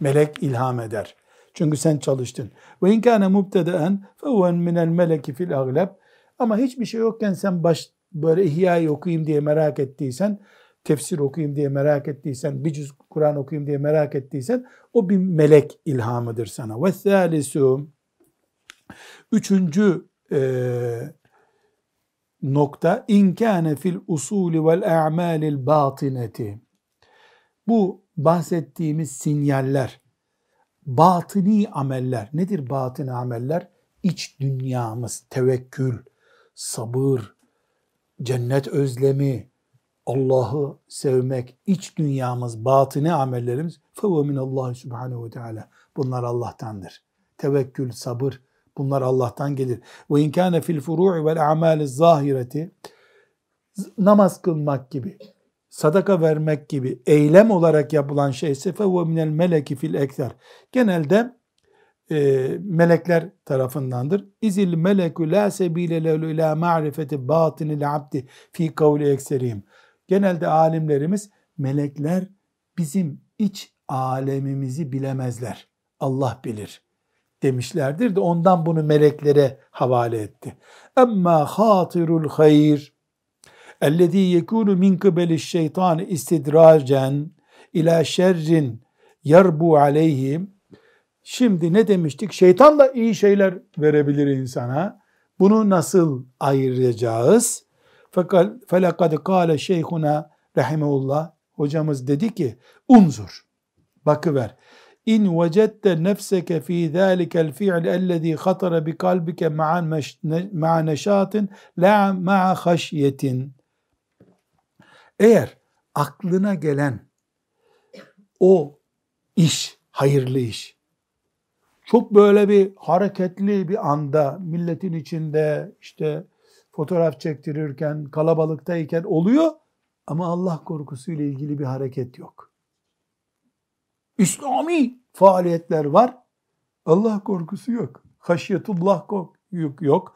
Melek ilham eder. Çünkü sen çalıştın. Ve in kana mubteda'en fehuven minel meleki fil agleb. Ama hiçbir şey yokken sen baş, böyle İhya'yı okuyayım diye merak ettiysen, tefsir okuyayım diye merak ettiysen, bir cüz Kur'an okuyayım diye merak ettiysen, o bir melek ilhamıdır sana. Ve thalisu, üçüncü e, nokta inkâne fil usuli vel a'malil batineti. Bu bahsettiğimiz sinyaller, batini ameller. Nedir batini ameller? İç dünyamız, tevekkül, sabır, cennet özlemi, Allah'ı sevmek, iç dünyamız, batini amellerimiz فَوَ Allah subhanehu ve teala. Bunlar Allah'tandır. Tevekkül, sabır, Bunlar Allah'tan gelir. Ve inkâne fil furu'i vel a'mâli zahireti namaz kılmak gibi, sadaka vermek gibi eylem olarak yapılan şeyse fehuve minel meleki fil ekser. Genelde e, melekler tarafındandır. İzil melekü la sebile lehu ila ma'rifeti batinil abdi fi kavli ekseriyim. Genelde alimlerimiz melekler bizim iç alemimizi bilemezler. Allah bilir demişlerdir de ondan bunu meleklere havale etti. Emma hatirul hayr ellezî yekûnu min kıbeli şeytan istidracen ila şerrin yarbu aleyhim Şimdi ne demiştik? Şeytan da iyi şeyler verebilir insana. Bunu nasıl ayıracağız? Felakad kâle şeyhuna rahimehullah hocamız dedi ki unzur bakıver in vecette nefseke fi zâlikel fi'l ellezî hatara bi kalbike ma'a neşatin la ma'a haşyetin. Eğer aklına gelen o iş, hayırlı iş, çok böyle bir hareketli bir anda milletin içinde işte fotoğraf çektirirken, kalabalıktayken oluyor ama Allah korkusuyla ilgili bir hareket yok. İslami faaliyetler var. Allah korkusu yok. Haşyetullah yok. yok.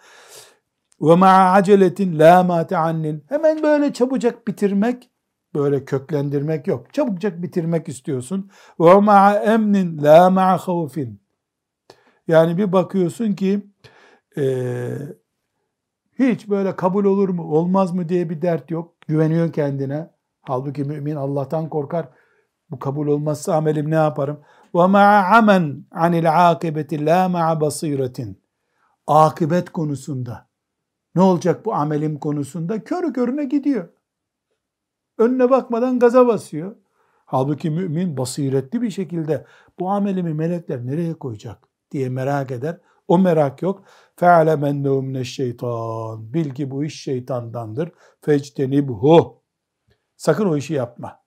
Ve ma'a aceletin la ma teannin. Hemen böyle çabucak bitirmek, böyle köklendirmek yok. Çabucak bitirmek istiyorsun. Ve ma'a emnin la ma'a havfin. Yani bir bakıyorsun ki e, hiç böyle kabul olur mu, olmaz mı diye bir dert yok. Güveniyor kendine. Halbuki mümin Allah'tan korkar. Bu kabul olmazsa amelim ne yaparım? Ve ma'a amen anil akibeti la ma'a basiretin. Akibet konusunda. Ne olacak bu amelim konusunda? Körü körüne gidiyor. Önüne bakmadan gaza basıyor. Halbuki mümin basiretli bir şekilde bu amelimi melekler nereye koyacak diye merak eder. O merak yok. فَعَلَمَ اَنَّهُ şeytan. Bil ki bu iş şeytandandır. فَاجْتَنِبْهُ Sakın o işi yapma.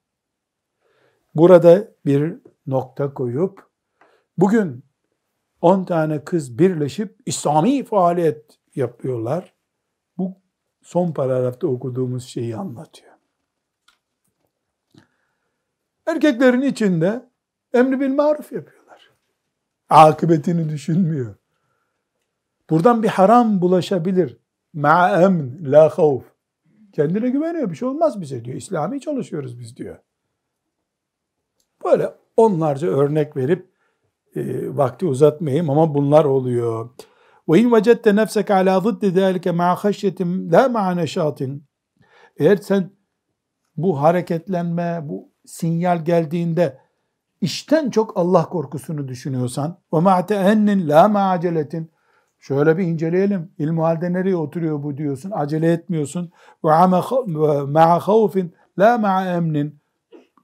Burada bir nokta koyup bugün 10 tane kız birleşip İslami faaliyet yapıyorlar. Bu son paragrafta okuduğumuz şeyi anlatıyor. Erkeklerin içinde emri bil maruf yapıyorlar. Akıbetini düşünmüyor. Buradan bir haram bulaşabilir. Ma emn la havf. Kendine güveniyor. Bir şey olmaz bize diyor. İslami çalışıyoruz biz diyor. Böyle onlarca örnek verip e, vakti uzatmayayım ama bunlar oluyor. Ve in vecette nefseke ala zıddi zâlike ma'a haşyetin la ma'a neşatin. Eğer sen bu hareketlenme, bu sinyal geldiğinde işten çok Allah korkusunu düşünüyorsan ve ma'a teennin la ma'a aceletin Şöyle bir inceleyelim. İlmu halde nereye oturuyor bu diyorsun. Acele etmiyorsun. Ve ma'a havfin la ma'a emnin.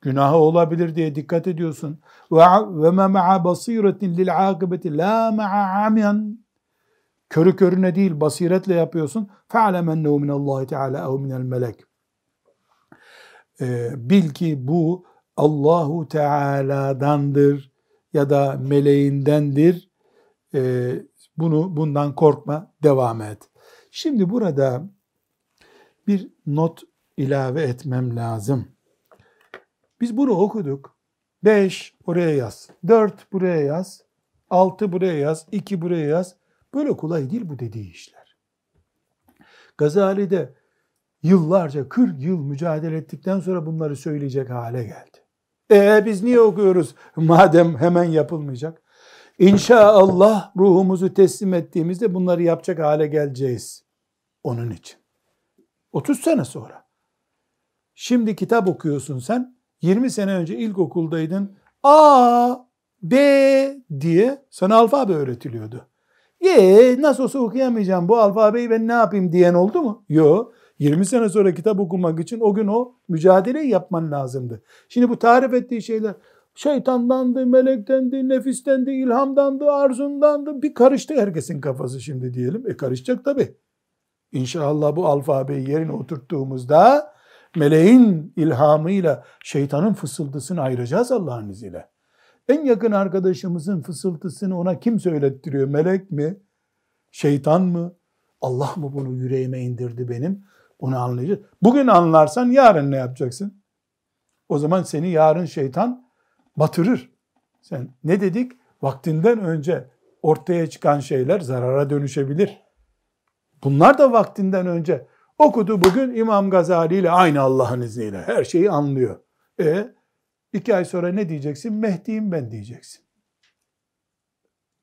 Günahı olabilir diye dikkat ediyorsun. Ve ma'a basiretin lil akıbeti la ma'a amyan. Körü körüne değil basiretle yapıyorsun. Fe'alem ennehu minallahi teala ev minel melek. Ee, bil ki bu Allahu Teala'dandır ya da meleğindendir. Ee, bunu bundan korkma, devam et. Şimdi burada bir not ilave etmem lazım. Biz bunu okuduk. 5 oraya yaz. 4 buraya yaz. 6 buraya yaz. 2 buraya yaz. Böyle kolay değil bu dediği işler. Gazali de yıllarca 40 yıl mücadele ettikten sonra bunları söyleyecek hale geldi. E biz niye okuyoruz madem hemen yapılmayacak? İnşallah ruhumuzu teslim ettiğimizde bunları yapacak hale geleceğiz. Onun için. 30 sene sonra. Şimdi kitap okuyorsun sen. 20 sene önce ilkokuldaydın. A, B diye sana alfabe öğretiliyordu. Ye nasıl olsa okuyamayacağım bu alfabeyi ben ne yapayım diyen oldu mu? Yok. 20 sene sonra kitap okumak için o gün o mücadeleyi yapman lazımdı. Şimdi bu tarif ettiği şeyler şeytandandı, melektendi, nefistendi, ilhamdandı, arzundandı. Bir karıştı herkesin kafası şimdi diyelim. E karışacak tabi. İnşallah bu alfabeyi yerine oturttuğumuzda meleğin ilhamıyla şeytanın fısıltısını ayıracağız Allah'ın izniyle. En yakın arkadaşımızın fısıltısını ona kim söylettiriyor? Melek mi? Şeytan mı? Allah mı bunu yüreğime indirdi benim? Onu anlayacağız. Bugün anlarsan yarın ne yapacaksın? O zaman seni yarın şeytan batırır. Sen ne dedik? Vaktinden önce ortaya çıkan şeyler zarara dönüşebilir. Bunlar da vaktinden önce okudu bugün İmam Gazali ile aynı Allah'ın izniyle her şeyi anlıyor. E iki ay sonra ne diyeceksin? Mehdi'yim ben diyeceksin.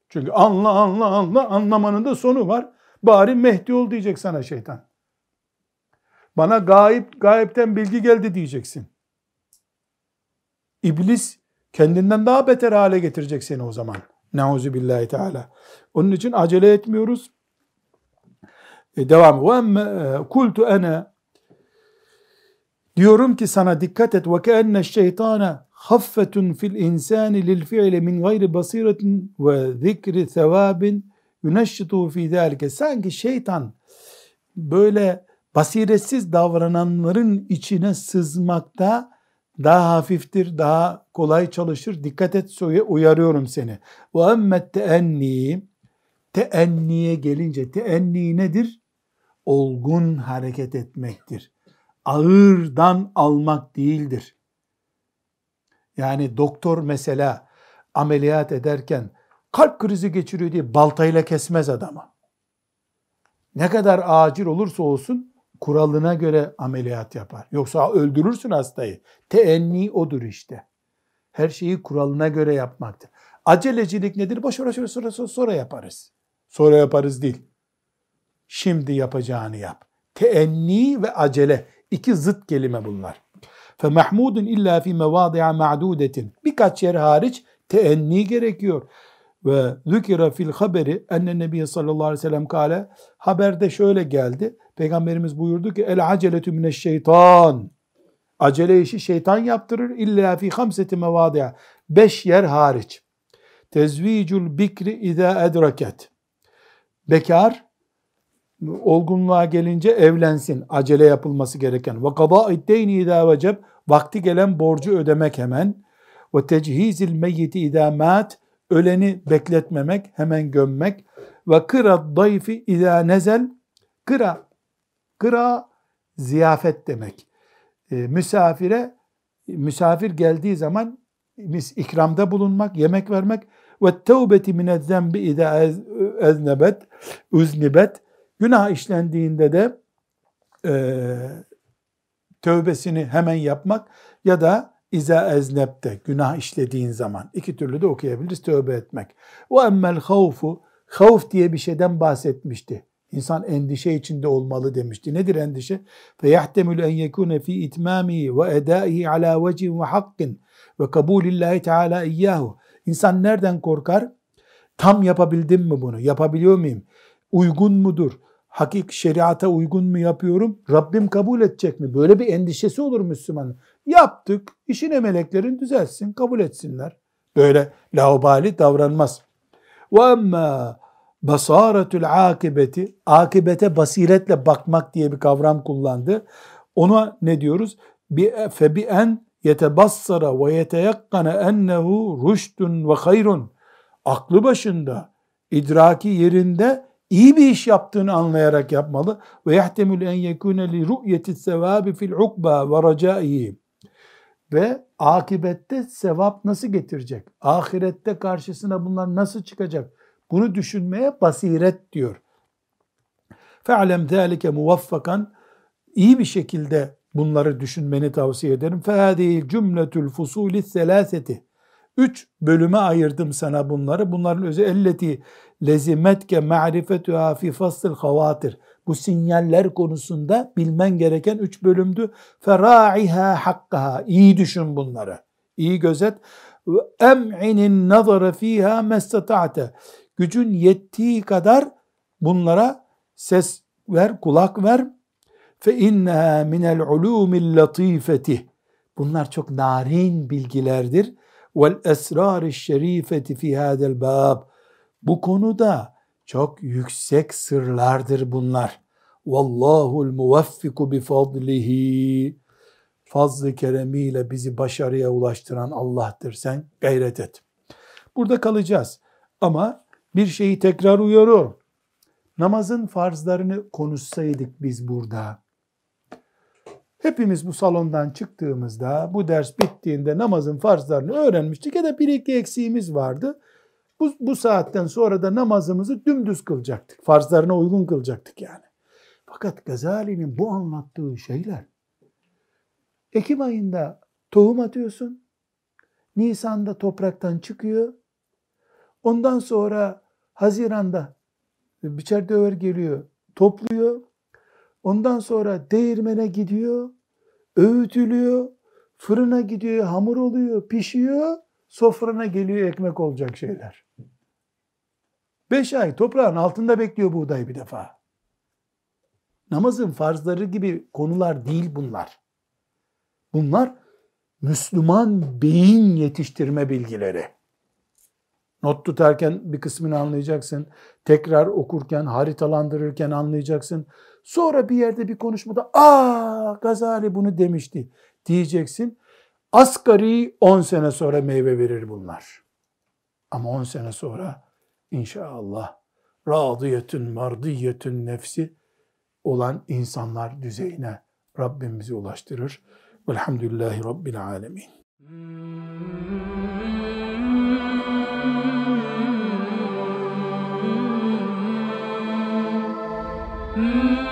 Çünkü anla anla anla anlamanın da sonu var. Bari Mehdi ol diyecek sana şeytan. Bana gayip, gayipten bilgi geldi diyeceksin. İblis kendinden daha beter hale getirecek seni o zaman. Nauzu billahi teala. Onun için acele etmiyoruz. E, devam. Emme e, kultu ene diyorum ki sana dikkat et haffetun fil insani lil fi'li min gayri basiretin ve zikri sevabin yuneşşitu fi zalike. Sanki şeytan böyle basiretsiz davrananların içine sızmakta daha hafiftir, daha kolay çalışır. Dikkat et uyarıyorum seni. Emmet teenni teenniye gelince teenni nedir? Olgun hareket etmektir. Ağırdan almak değildir. Yani doktor mesela ameliyat ederken kalp krizi geçiriyor diye baltayla kesmez adamı. Ne kadar acil olursa olsun kuralına göre ameliyat yapar. Yoksa öldürürsün hastayı. Teenni odur işte. Her şeyi kuralına göre yapmaktır. Acelecilik nedir? Boş ver sonra, sonra, sonra yaparız. Sonra yaparız değil Şimdi yapacağını yap. Teenni ve acele. iki zıt kelime bunlar. فَمَحْمُودٌ illa fi مَوَاضِعَ مَعْدُودَةٍ Birkaç yer hariç teenni gerekiyor. Ve zükira fil haberi enne nebiye sallallahu aleyhi ve sellem kale haberde şöyle geldi. Peygamberimiz buyurdu ki el aceletü mineşşeytan. Acele işi şeytan yaptırır. İlla fi hamseti mevadi'a. Beş yer hariç. Tezvicul bikri idâ edraket. Bekar olgunluğa gelince evlensin. Acele yapılması gereken. Ve kadâ deyni idâ. Vakti gelen borcu ödemek hemen. Ve techizil meyyiti idâ. Öleni bekletmemek, hemen gömmek. Ve kıra dayfi idâ nezel. Kıra. Kıra ziyafet demek. E, misafire misafir geldiği zaman mis ikramda bulunmak, yemek vermek ve tevbeti minez zembi ida eznebet uznibet günah işlendiğinde de e, tövbesini hemen yapmak ya da iza eznepte günah işlediğin zaman iki türlü de okuyabiliriz tövbe etmek. Ve emmel havfu havf diye bir şeyden bahsetmişti. İnsan endişe içinde olmalı demişti. Nedir endişe? فَيَحْتَمِلُ اَنْ يَكُونَ ف۪ي اِتْمَامِهِ وَاَدَائِهِ عَلَى وَجِهٍ وَحَقٍّ وَكَبُولِ اللّٰهِ Teala اِيَّاهُ İnsan nereden korkar? Tam yapabildim mi bunu? Yapabiliyor muyum? Uygun mudur? Hakik şeriata uygun mu yapıyorum? Rabbim kabul edecek mi? Böyle bir endişesi olur Müslümanın. Yaptık, işine meleklerin düzelsin, kabul etsinler. Böyle laubali davranmaz. وَاَمَّا basaretül akibeti, akibete basiretle bakmak diye bir kavram kullandı. Ona ne diyoruz? Bi fe en yetebassara ve yeteyakkana ennehu rüştun ve hayrun. Aklı başında, idraki yerinde iyi bir iş yaptığını anlayarak yapmalı. Ve yahtemül en yekune li ru'yeti sevabi fil ukba ve racaihi. Ve akibette sevap nasıl getirecek? Ahirette karşısına bunlar nasıl çıkacak? Bunu düşünmeye basiret diyor. Fe'lem zâlike muvaffakan iyi bir şekilde bunları düşünmeni tavsiye ederim. Fehâdî cümletül fusûli selâseti. Üç bölüme ayırdım sana bunları. Bunların özü elleti lezimetke ma'rifetuha fi fasıl havatir. Bu sinyaller konusunda bilmen gereken üç bölümdü. Fera'iha hakkaha. İyi düşün bunları. İyi gözet. Em'inin nazara fiha mestata'te gücün yettiği kadar bunlara ses ver, kulak ver. Fe inneha minel ulumil latifeti. Bunlar çok narin bilgilerdir. Vel esrar şerifeti fi hadel bab. Bu konuda çok yüksek sırlardır bunlar. Vallahu'l muvaffiku bi fadlihi. Fazlı keremiyle bizi başarıya ulaştıran Allah'tır. Sen gayret et. Burada kalacağız. Ama bir şeyi tekrar uyarıyorum. Namazın farzlarını konuşsaydık biz burada, hepimiz bu salondan çıktığımızda, bu ders bittiğinde namazın farzlarını öğrenmiştik ya da bir iki eksiğimiz vardı. Bu, bu saatten sonra da namazımızı dümdüz kılacaktık. Farzlarına uygun kılacaktık yani. Fakat Gazali'nin bu anlattığı şeyler, Ekim ayında tohum atıyorsun, Nisan'da topraktan çıkıyor, Ondan sonra Haziran'da biçer döver geliyor, topluyor. Ondan sonra değirmene gidiyor, öğütülüyor, fırına gidiyor, hamur oluyor, pişiyor, sofrana geliyor ekmek olacak şeyler. Beş ay toprağın altında bekliyor buğday bir defa. Namazın farzları gibi konular değil bunlar. Bunlar Müslüman beyin yetiştirme bilgileri. Not tutarken bir kısmını anlayacaksın. Tekrar okurken, haritalandırırken anlayacaksın. Sonra bir yerde bir konuşmada aa Gazali bunu demişti diyeceksin. Asgari 10 sene sonra meyve verir bunlar. Ama 10 sene sonra İnşallah radiyetün mardiyetün nefsi olan insanlar düzeyine Rabbimizi ulaştırır. Velhamdülillahi Rabbil Alemin. Mm-hmm.